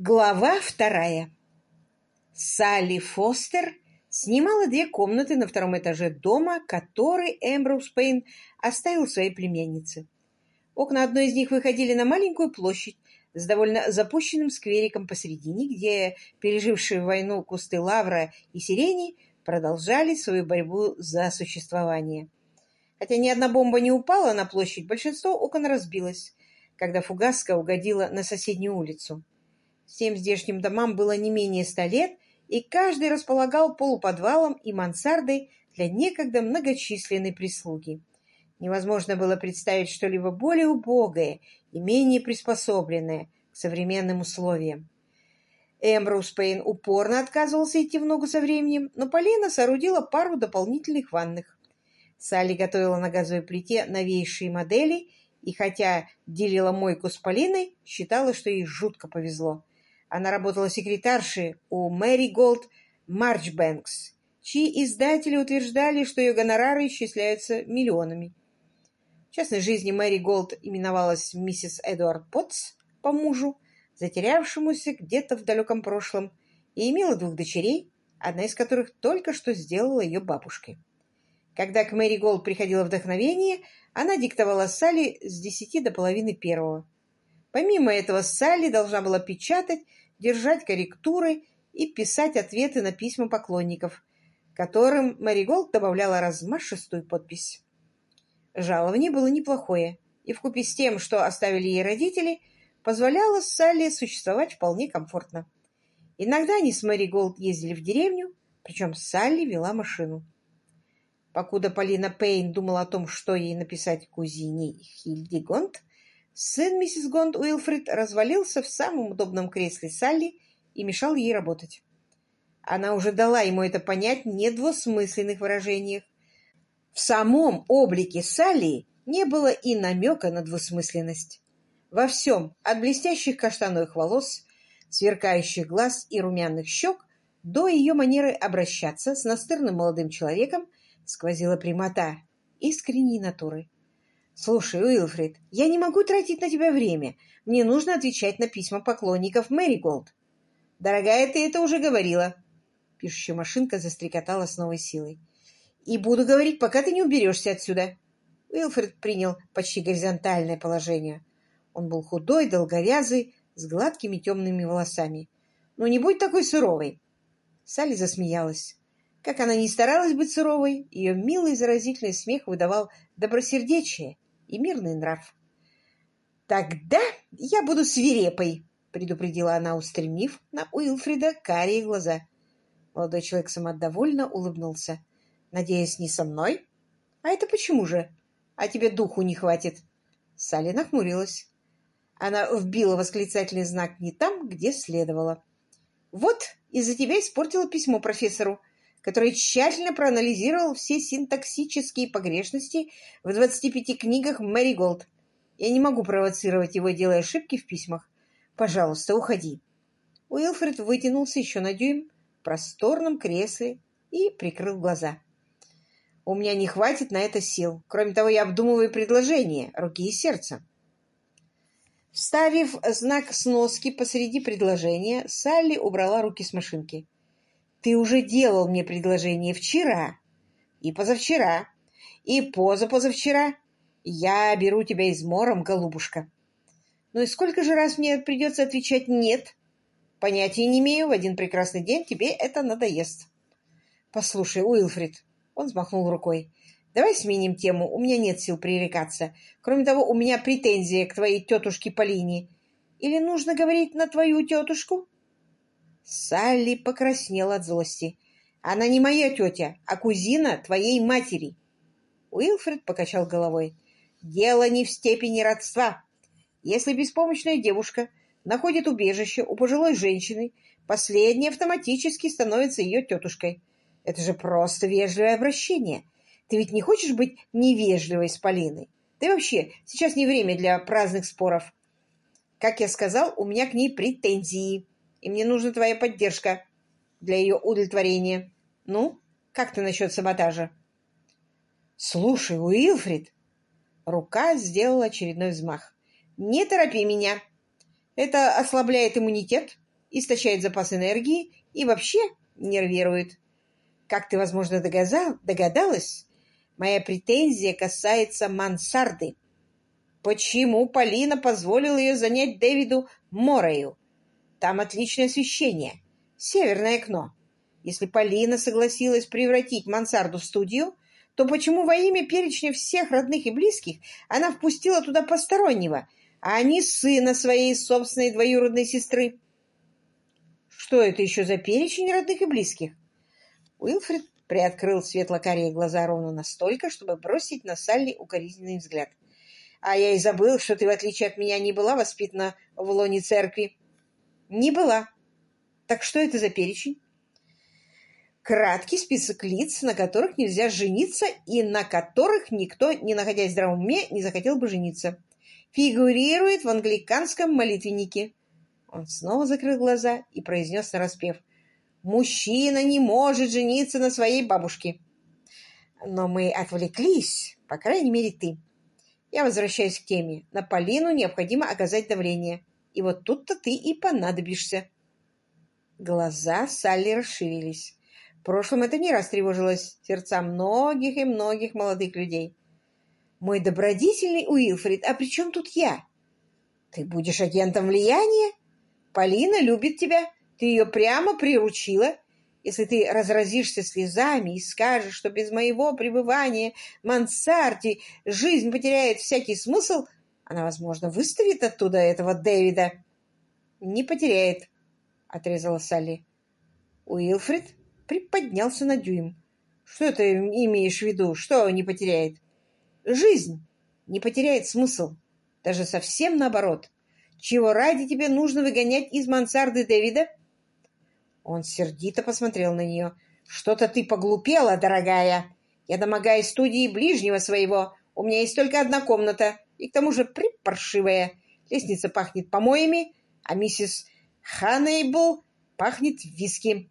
Глава вторая. Салли Фостер снимала две комнаты на втором этаже дома, который Эмброуз Пейн оставил своей племяннице. Окна одной из них выходили на маленькую площадь с довольно запущенным сквериком посередине, где пережившие войну кусты лавра и сирени продолжали свою борьбу за существование. Хотя ни одна бомба не упала на площадь, большинство окон разбилось, когда фугаска угодила на соседнюю улицу. Всем здешним домам было не менее ста лет, и каждый располагал полуподвалом и мансардой для некогда многочисленной прислуги. Невозможно было представить что-либо более убогое и менее приспособленное к современным условиям. Эмброуз Пейн упорно отказывался идти в ногу со временем, но Полина соорудила пару дополнительных ванных. Салли готовила на газовой плите новейшей модели, и хотя делила мойку с Полиной, считала, что ей жутко повезло. Она работала секретаршей у Мэри Голд Марчбэнкс, чьи издатели утверждали, что ее гонорары исчисляются миллионами. В частной жизни Мэри Голд именовалась миссис Эдуард Поттс по мужу, затерявшемуся где-то в далеком прошлом, и имела двух дочерей, одна из которых только что сделала ее бабушкой. Когда к Мэри Голд приходило вдохновение, она диктовала Салли с десяти до половины первого. Помимо этого, Салли должна была печатать, держать корректуры и писать ответы на письма поклонников, которым Мэри Голд добавляла размашистую подпись. Жалование было неплохое, и вкупе с тем, что оставили ей родители, позволяло Салли существовать вполне комфортно. Иногда они с Мэри Голд ездили в деревню, причем Салли вела машину. Покуда Полина Пейн думала о том, что ей написать кузине Хильди Гонт, Сын миссис Гонд Уилфрид развалился в самом удобном кресле Салли и мешал ей работать. Она уже дала ему это понять в недвусмысленных выражениях. В самом облике Салли не было и намека на двусмысленность. Во всем, от блестящих каштановых волос, сверкающих глаз и румяных щек, до ее манеры обращаться с настырным молодым человеком сквозила прямота искренней натуры. «Слушай, Уилфрид, я не могу тратить на тебя время. Мне нужно отвечать на письма поклонников Мэри Голд». «Дорогая, ты это уже говорила». Пишущая машинка застрекотала с новой силой. «И буду говорить, пока ты не уберешься отсюда». Уилфрид принял почти горизонтальное положение. Он был худой, долговязый, с гладкими темными волосами. «Ну, не будь такой суровой!» Салли засмеялась. Как она ни старалась быть суровой, ее милый заразительный смех выдавал добросердечие и мирный нрав. «Тогда я буду свирепой», — предупредила она, устремив на Уилфрида карие глаза. Молодой человек самодовольно улыбнулся. «Надеюсь, не со мной?» «А это почему же? А тебе духу не хватит?» Салли нахмурилась. Она вбила восклицательный знак не там, где следовало. «Вот, из-за тебя испортила письмо профессору который тщательно проанализировал все синтаксические погрешности в 25 книгах Мэри Голд. Я не могу провоцировать его, делая ошибки в письмах. Пожалуйста, уходи. Уилфред вытянулся еще на дюйм в просторном кресле и прикрыл глаза. У меня не хватит на это сил. Кроме того, я обдумываю предложение руки и сердца. Вставив знак сноски посреди предложения, Салли убрала руки с машинки. Ты уже делал мне предложение вчера и позавчера и позапозавчера. Я беру тебя измором, голубушка. Ну и сколько же раз мне придется отвечать «нет»? Понятия не имею, в один прекрасный день тебе это надоест. Послушай, Уилфрид, он взмахнул рукой, давай сменим тему, у меня нет сил пререкаться. Кроме того, у меня претензия к твоей тетушке Полине. Или нужно говорить на твою тетушку? Салли покраснела от злости. «Она не моя тетя, а кузина твоей матери!» Уилфред покачал головой. «Дело не в степени родства. Если беспомощная девушка находит убежище у пожилой женщины, последняя автоматически становится ее тетушкой. Это же просто вежливое обращение. Ты ведь не хочешь быть невежливой с Полиной? И вообще, сейчас не время для праздных споров. Как я сказал, у меня к ней претензии» и мне нужна твоя поддержка для ее удовлетворения. Ну, как ты насчет саботажа? Слушай, Уилфрид, рука сделала очередной взмах. Не торопи меня. Это ослабляет иммунитет, истощает запас энергии и вообще нервирует. Как ты, возможно, догадалась, моя претензия касается мансарды. Почему Полина позволила ее занять Дэвиду Морею? Там отличное освещение. Северное окно. Если Полина согласилась превратить мансарду в студию, то почему во имя перечня всех родных и близких она впустила туда постороннего, а не сына своей собственной двоюродной сестры? Что это еще за перечень родных и близких? Уилфред приоткрыл светло-карие глаза ровно настолько, чтобы бросить на Салли укоризненный взгляд. «А я и забыл, что ты, в отличие от меня, не была воспитана в лоне церкви». «Не была. Так что это за перечень?» краткий список лиц, на которых нельзя жениться и на которых никто, не находясь в здравом уме, не захотел бы жениться. Фигурирует в англиканском молитвеннике. Он снова закрыл глаза и произнес нараспев. «Мужчина не может жениться на своей бабушке». Но мы отвлеклись, по крайней мере, ты. Я возвращаюсь к теме. На Полину необходимо оказать давление. И вот тут-то ты и понадобишься. Глаза Салли расширились. В прошлом это не раз тревожилось сердца многих и многих молодых людей. «Мой добродетельный Уилфрид, а при чем тут я? Ты будешь агентом влияния? Полина любит тебя, ты ее прямо приручила. Если ты разразишься слезами и скажешь, что без моего пребывания в мансарде жизнь потеряет всякий смысл, она, возможно, выставит оттуда этого Дэвида». «Не потеряет», — отрезала Салли. Уилфрид приподнялся на дюйм. Что ты имеешь в виду? Что не потеряет? Жизнь не потеряет смысл. Даже совсем наоборот. Чего ради тебе нужно выгонять из мансарды Дэвида? Он сердито посмотрел на нее. Что-то ты поглупела, дорогая. Я домогаюсь студии ближнего своего. У меня есть только одна комната. И к тому же припаршивая. Лестница пахнет помоями, а миссис Ханейбл пахнет виски.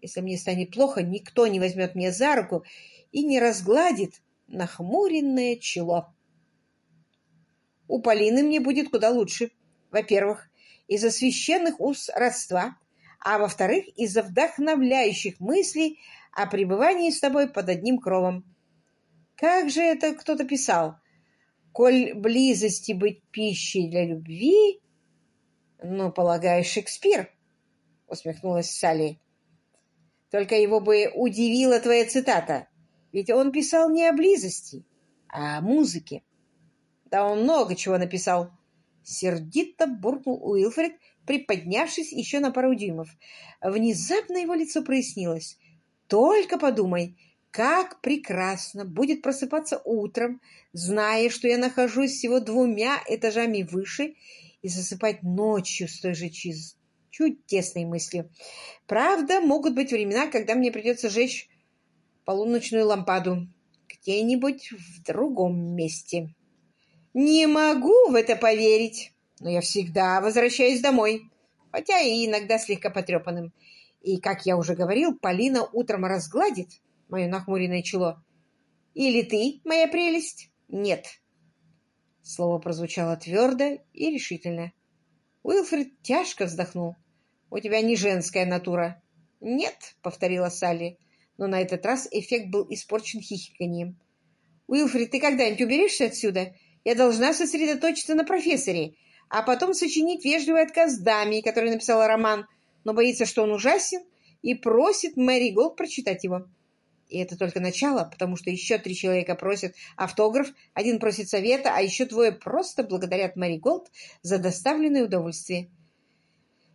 Если мне станет плохо, никто не возьмет меня за руку и не разгладит нахмуренное чело. У Полины мне будет куда лучше. Во-первых, из-за священных уз родства, а во-вторых, из-за вдохновляющих мыслей о пребывании с тобой под одним кровом. Как же это кто-то писал? Коль близости быть пищей для любви... Ну, полагаю, Шекспир, усмехнулась Салли. Только его бы удивила твоя цитата, ведь он писал не о близости, а о музыке. Да он много чего написал. Сердито буркнул Уилфред, приподнявшись еще на пару дюймов. Внезапно его лицо прояснилось. «Только подумай, как прекрасно будет просыпаться утром, зная, что я нахожусь всего двумя этажами выше, и засыпать ночью с той же чиз чуть тесной мыслью. Правда, могут быть времена, когда мне придется жечь полуночную лампаду где-нибудь в другом месте. Не могу в это поверить, но я всегда возвращаюсь домой, хотя и иногда слегка потрепанным. И, как я уже говорил, Полина утром разгладит мое нахмуренное чело. Или ты, моя прелесть? Нет. Слово прозвучало твердо и решительно. Уилфред тяжко вздохнул. «У тебя не женская натура». «Нет», — повторила Салли, но на этот раз эффект был испорчен хихиканием. «Уилфрид, ты когда-нибудь уберешься отсюда? Я должна сосредоточиться на профессоре, а потом сочинить вежливый отказ даме, которая написала роман, но боится, что он ужасен, и просит Мэри Голд прочитать его». И это только начало, потому что еще три человека просят автограф, один просит совета, а еще двое просто благодарят Мэри Голд за доставленное удовольствие.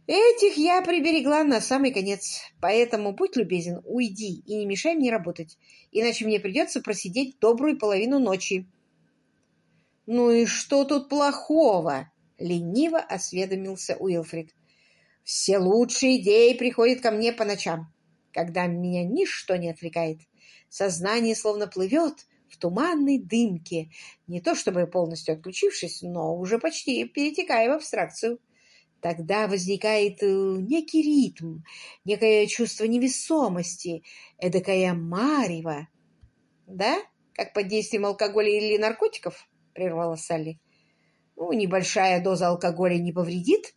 Этих я приберегла на самый конец, поэтому будь любезен, уйди и не мешай мне работать, иначе мне придется просидеть добрую половину ночи. — Ну и что тут плохого? — лениво осведомился Уилфрид. — Все лучшие идеи приходят ко мне по ночам, когда меня ничто не отвлекает. Сознание словно плывет в туманной дымке, не то чтобы полностью отключившись, но уже почти перетекая в абстракцию. Тогда возникает э, некий ритм, некое чувство невесомости, эдакая марево. — Да? Как под действием алкоголя или наркотиков? — прервала Салли. — Ну, небольшая доза алкоголя не повредит.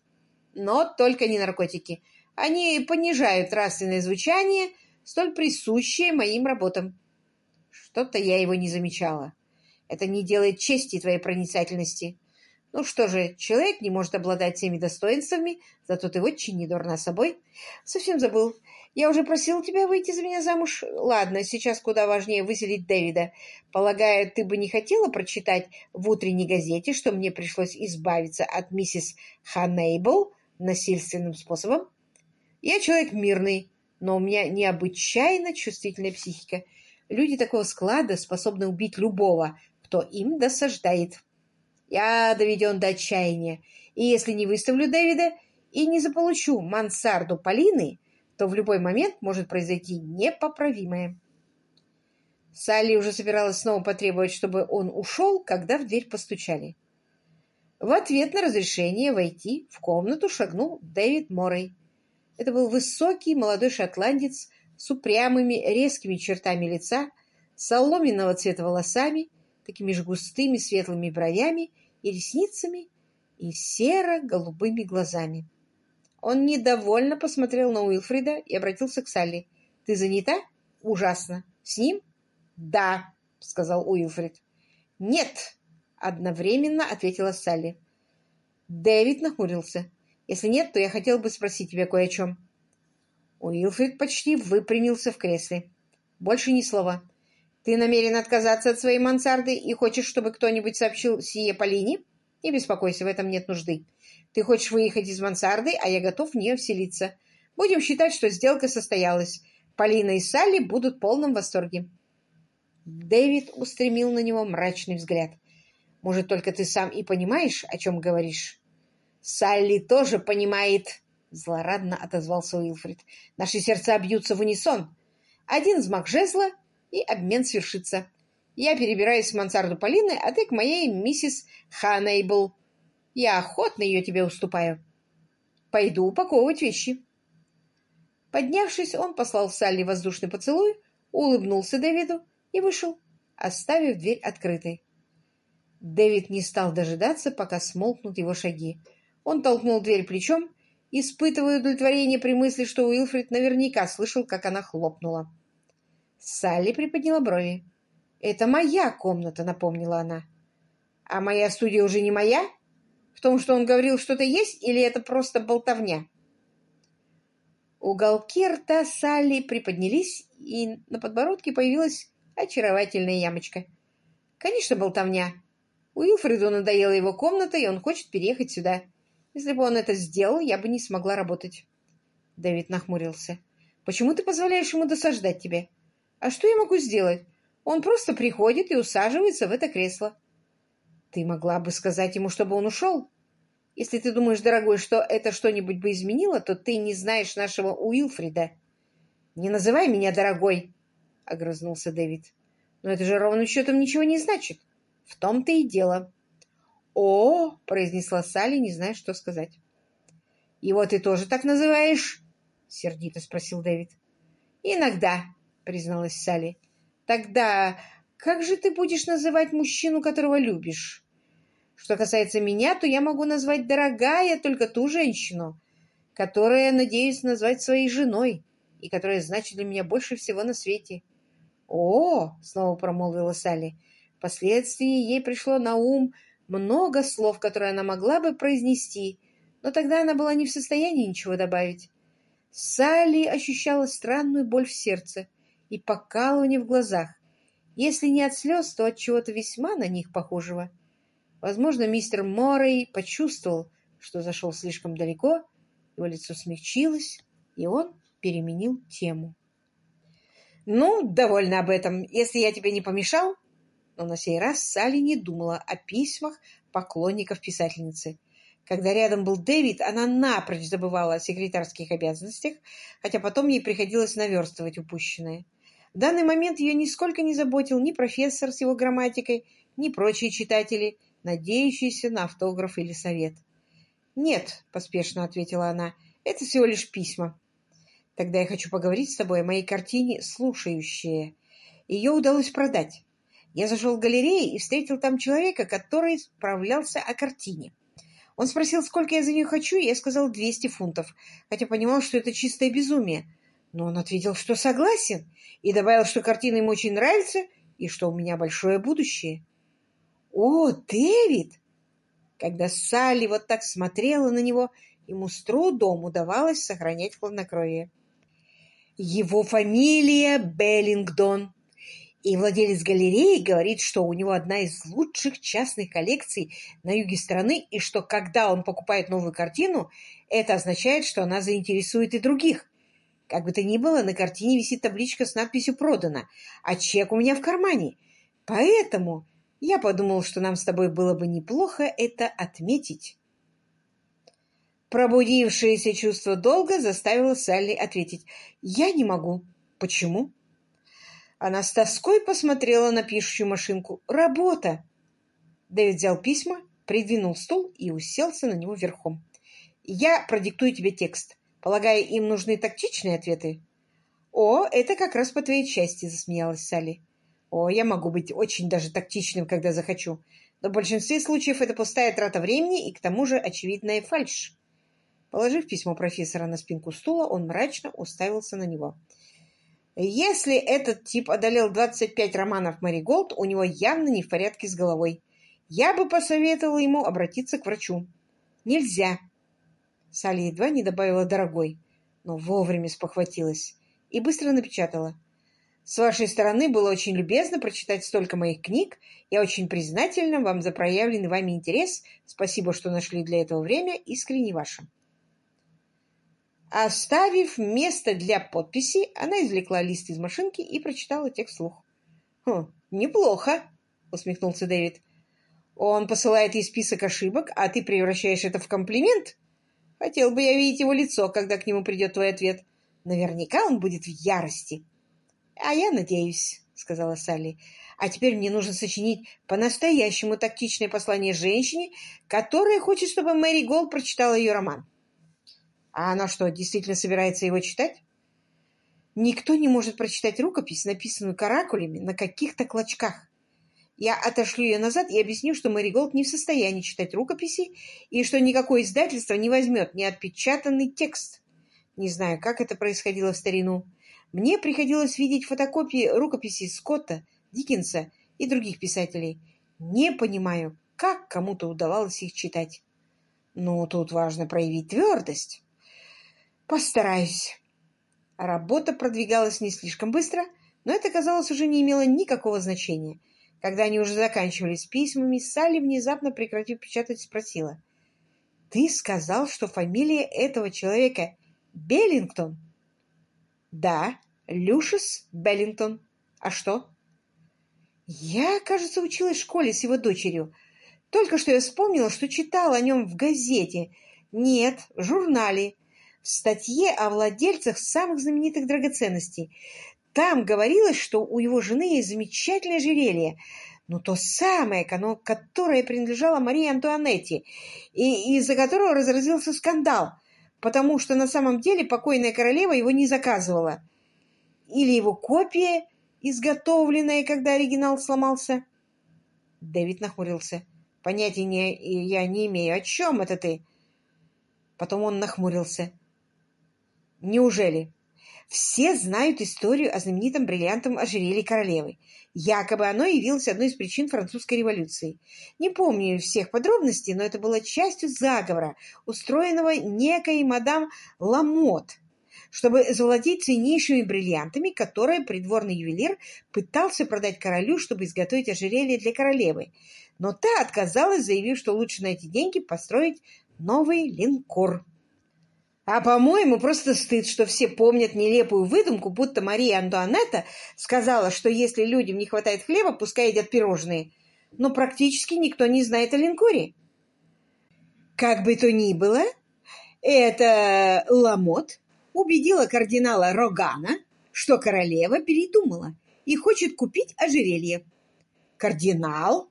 но только не наркотики. Они понижают нравственное звучание, столь присущее моим работам. Что-то я его не замечала. Это не делает чести твоей проницательности. Ну что же, человек не может обладать всеми достоинствами, зато ты очень недурна собой. Совсем забыл. Я уже просил тебя выйти за меня замуж. Ладно, сейчас куда важнее выселить Дэвида. Полагаю, ты бы не хотела прочитать в утренней газете, что мне пришлось избавиться от миссис Ханнейбл насильственным способом? Я человек мирный, но у меня необычайно чувствительная психика. Люди такого склада способны убить любого, кто им досаждает. Я доведен до отчаяния, и если не выставлю Дэвида и не заполучу мансарду Полины, то в любой момент может произойти непоправимое. Салли уже собиралась снова потребовать, чтобы он ушел, когда в дверь постучали. В ответ на разрешение войти в комнату шагнул Дэвид Моррей. Это был высокий молодой шотландец с упрямыми резкими чертами лица, соломенного цвета волосами, такими же густыми светлыми бровями и ресницами, и серо-голубыми глазами. Он недовольно посмотрел на Уилфрида и обратился к Салли. «Ты занята? Ужасно. С ним?» «Да», — сказал Уилфрид. «Нет», — одновременно ответила Салли. Дэвид нахмурился. «Если нет, то я хотел бы спросить тебя кое о чем». Уилфрид почти выпрямился в кресле. «Больше ни слова. Ты намерен отказаться от своей мансарды и хочешь, чтобы кто-нибудь сообщил сие Полине? Не беспокойся, в этом нет нужды. Ты хочешь выехать из мансарды, а я готов в нее вселиться. Будем считать, что сделка состоялась. Полина и Салли будут в полном восторге. Дэвид устремил на него мрачный взгляд. Может, только ты сам и понимаешь, о чем говоришь? Салли тоже понимает, злорадно отозвался Уилфрид. Наши сердца бьются в унисон. Один взмах жезла, и обмен свершится. Я перебираюсь в мансарду Полины, а ты к моей миссис Ханейбл. Я охотно ее тебе уступаю. Пойду упаковывать вещи. Поднявшись, он послал Салли воздушный поцелуй, улыбнулся Дэвиду и вышел, оставив дверь открытой. Дэвид не стал дожидаться, пока смолкнут его шаги. Он толкнул дверь плечом, испытывая удовлетворение при мысли, что Уилфрид наверняка слышал, как она хлопнула. Салли приподняла брови. «Это моя комната», — напомнила она. «А моя студия уже не моя? В том, что он говорил, что-то есть, или это просто болтовня?» Уголки рта Салли приподнялись, и на подбородке появилась очаровательная ямочка. «Конечно, болтовня. Уилфреду надоела его комната, и он хочет переехать сюда. Если бы он это сделал, я бы не смогла работать». Дэвид нахмурился. «Почему ты позволяешь ему досаждать тебе? А что я могу сделать? Он просто приходит и усаживается в это кресло. Ты могла бы сказать ему, чтобы он ушел. Если ты думаешь, дорогой, что это что-нибудь бы изменило, то ты не знаешь нашего Уилфрида. Не называй меня дорогой, — огрызнулся Дэвид. Но это же ровным счетом ничего не значит. В том-то и дело. О, — произнесла Салли, не зная, что сказать. Его ты тоже так называешь? — сердито спросил Дэвид. Иногда, — призналась Салли. «Тогда как же ты будешь называть мужчину, которого любишь? Что касается меня, то я могу назвать дорогая только ту женщину, которая, надеюсь, назвать своей женой и которая значит для меня больше всего на свете». «О!» — снова промолвила Салли. Впоследствии ей пришло на ум много слов, которые она могла бы произнести, но тогда она была не в состоянии ничего добавить. Салли ощущала странную боль в сердце — и покалывание в глазах. Если не от слез, то от чего-то весьма на них похожего. Возможно, мистер Моррей почувствовал, что зашел слишком далеко, его лицо смягчилось, и он переменил тему. «Ну, довольно об этом, если я тебе не помешал». Но на сей раз Салли не думала о письмах поклонников писательницы. Когда рядом был Дэвид, она напрочь забывала о секретарских обязанностях, хотя потом ей приходилось наверстывать упущенное. В данный момент ее нисколько не заботил ни профессор с его грамматикой, ни прочие читатели, надеющиеся на автограф или совет. «Нет», — поспешно ответила она, — «это всего лишь письма». «Тогда я хочу поговорить с тобой о моей картине «Слушающие». Ее удалось продать. Я зашел в галерею и встретил там человека, который справлялся о картине. Он спросил, сколько я за нее хочу, и я сказал 200 фунтов, хотя понимал, что это чистое безумие. Но он ответил, что согласен, и добавил, что картина ему очень нравится и что у меня большое будущее. «О, Дэвид!» Когда Салли вот так смотрела на него, ему с трудом удавалось сохранять хладнокровие. Его фамилия Беллингдон, и владелец галереи говорит, что у него одна из лучших частных коллекций на юге страны, и что когда он покупает новую картину, это означает, что она заинтересует и других. Как бы то ни было, на картине висит табличка с надписью «Продано», а чек у меня в кармане. Поэтому я подумал, что нам с тобой было бы неплохо это отметить. Пробудившееся чувство долга заставило Салли ответить. «Я не могу». «Почему?» Она с тоской посмотрела на пишущую машинку. «Работа!» Дэвид взял письма, придвинул стул и уселся на него верхом. «Я продиктую тебе текст. Полагаю, им нужны тактичные ответы?» «О, это как раз по твоей части», — засмеялась Салли. «О, я могу быть очень даже тактичным, когда захочу. Но в большинстве случаев это пустая трата времени и, к тому же, очевидная фальшь». Положив письмо профессора на спинку стула, он мрачно уставился на него. «Если этот тип одолел 25 романов Мэри Голд, у него явно не в порядке с головой. Я бы посоветовала ему обратиться к врачу». «Нельзя», Салли едва не добавила «дорогой», но вовремя спохватилась и быстро напечатала. «С вашей стороны было очень любезно прочитать столько моих книг. Я очень признательна вам за проявленный вами интерес. Спасибо, что нашли для этого время. Искренне ваша». Оставив место для подписи, она извлекла лист из машинки и прочитала текст вслух. «Хм, неплохо», — усмехнулся Дэвид. «Он посылает ей список ошибок, а ты превращаешь это в комплимент?» Хотел бы я видеть его лицо, когда к нему придет твой ответ. Наверняка он будет в ярости. — А я надеюсь, — сказала Салли. — А теперь мне нужно сочинить по-настоящему тактичное послание женщине, которая хочет, чтобы Мэри Голд прочитала ее роман. А она что, действительно собирается его читать? Никто не может прочитать рукопись, написанную каракулями на каких-то клочках. Я отошлю ее назад и объясню, что Мэри Голд не в состоянии читать рукописи и что никакое издательство не возьмет неотпечатанный текст. Не знаю, как это происходило в старину. Мне приходилось видеть фотокопии рукописей Скотта, Диккенса и других писателей. Не понимаю, как кому-то удавалось их читать. Ну, тут важно проявить твердость. Постараюсь. Работа продвигалась не слишком быстро, но это, казалось, уже не имело никакого значения. Когда они уже заканчивались письмами, Салли, внезапно прекратив печатать, спросила. «Ты сказал, что фамилия этого человека Беллингтон?» «Да, Люшис Беллингтон. А что?» «Я, кажется, училась в школе с его дочерью. Только что я вспомнила, что читала о нем в газете. Нет, в журнале. В статье о владельцах самых знаменитых драгоценностей. Там говорилось, что у его жены есть замечательное ожерелье, но то самое, которое принадлежало Марии Антуанетте, и из-за которого разразился скандал, потому что на самом деле покойная королева его не заказывала. Или его копия, изготовленная, когда оригинал сломался. Дэвид нахмурился. Понятия не, я не имею. О чем это ты? Потом он нахмурился. Неужели? Все знают историю о знаменитом бриллиантовом ожерелье королевы. Якобы оно явилось одной из причин французской революции. Не помню всех подробностей, но это было частью заговора, устроенного некой мадам Ламот, чтобы завладеть ценнейшими бриллиантами, которые придворный ювелир пытался продать королю, чтобы изготовить ожерелье для королевы. Но та отказалась, заявив, что лучше на эти деньги построить новый линкор. А, по-моему, просто стыд, что все помнят нелепую выдумку, будто Мария Антуанетта сказала, что если людям не хватает хлеба, пускай едят пирожные. Но практически никто не знает о линкоре. Как бы то ни было, эта Ламот убедила кардинала Рогана, что королева передумала и хочет купить ожерелье. Кардинал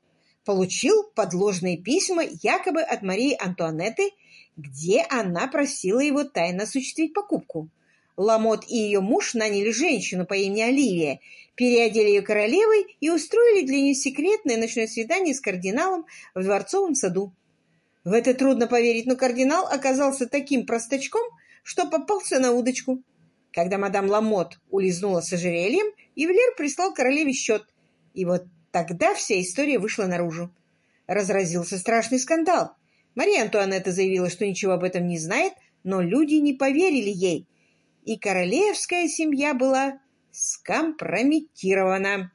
получил подложные письма якобы от Марии Антуанетты где она просила его тайно осуществить покупку. Ламот и ее муж наняли женщину по имени Оливия, переодели ее королевой и устроили для нее секретное ночное свидание с кардиналом в дворцовом саду. В это трудно поверить, но кардинал оказался таким простачком, что попался на удочку. Когда мадам Ламот улизнула с ожерельем, ювелир прислал королеве счет. И вот тогда вся история вышла наружу. Разразился страшный скандал. Мария Антуанетта заявила, что ничего об этом не знает, но люди не поверили ей. И королевская семья была скомпрометирована.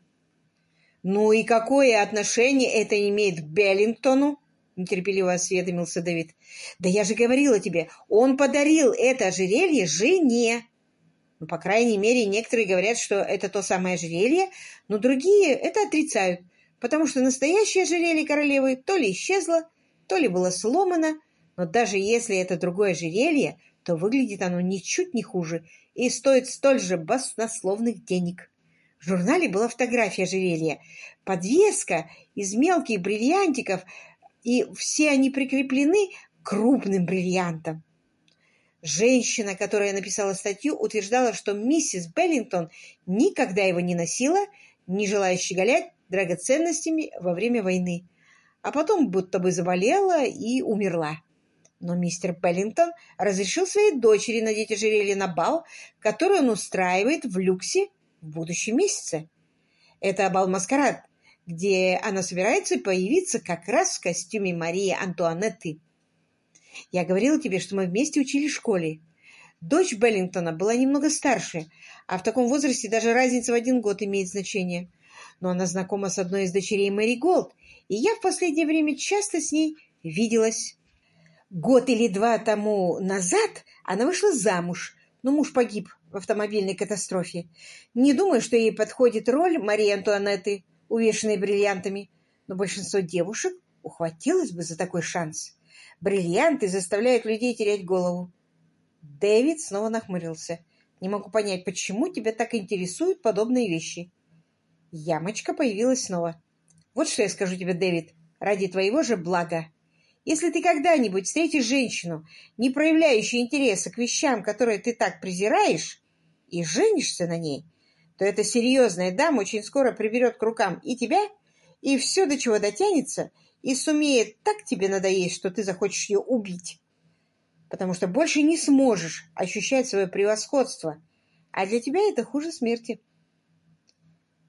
«Ну и какое отношение это имеет к Беллингтону?» — нетерпеливо осведомился Дэвид. «Да я же говорила тебе, он подарил это ожерелье жене!» Ну, по крайней мере, некоторые говорят, что это то самое ожерелье, но другие это отрицают, потому что настоящее ожерелье королевы то ли исчезло, то ли было сломано, но даже если это другое ожерелье, то выглядит оно ничуть не хуже и стоит столь же баснословных денег. В журнале была фотография ожерелья, подвеска из мелких бриллиантиков, и все они прикреплены крупным бриллиантом. Женщина, которая написала статью, утверждала, что миссис Беллингтон никогда его не носила, не желая щеголять драгоценностями во время войны, а потом будто бы заболела и умерла. Но мистер Беллингтон разрешил своей дочери надеть ожерелье на бал, который он устраивает в люксе в будущем месяце. Это бал-маскарад, где она собирается появиться как раз в костюме Марии Антуанетты. Я говорила тебе, что мы вместе учили в школе. Дочь Беллингтона была немного старше, а в таком возрасте даже разница в один год имеет значение. Но она знакома с одной из дочерей Мэри Голд, и я в последнее время часто с ней виделась. Год или два тому назад она вышла замуж, но муж погиб в автомобильной катастрофе. Не думаю, что ей подходит роль Марии Антуанетты, увешанной бриллиантами, но большинство девушек ухватилось бы за такой шанс. Бриллианты заставляют людей терять голову. Дэвид снова нахмурился. Не могу понять, почему тебя так интересуют подобные вещи. Ямочка появилась снова. Вот что я скажу тебе, Дэвид, ради твоего же блага. Если ты когда-нибудь встретишь женщину, не проявляющую интереса к вещам, которые ты так презираешь, и женишься на ней, то эта серьезная дама очень скоро приберет к рукам и тебя, и все, до чего дотянется, и сумеет так тебе надоесть, что ты захочешь ее убить, потому что больше не сможешь ощущать свое превосходство, а для тебя это хуже смерти.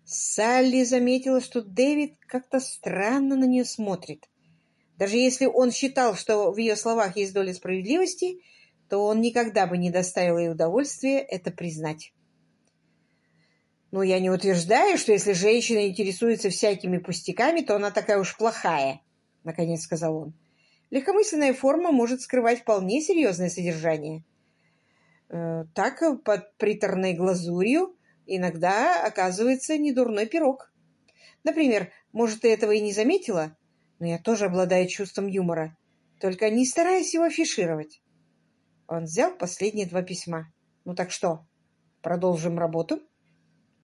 Салли заметила, что Дэвид как-то странно на нее смотрит. Даже если он считал, что в ее словах есть доля справедливости, то он никогда бы не доставил ей удовольствия это признать. Но я не утверждаю, что если женщина интересуется всякими пустяками, то она такая уж плохая наконец сказал он. Легкомысленная форма может скрывать вполне серьезное содержание. Э, так, под приторной глазурью иногда оказывается недурной пирог. Например, может, ты этого и не заметила, но я тоже обладаю чувством юмора, только не стараюсь его афишировать. Он взял последние два письма. Ну так что, продолжим работу?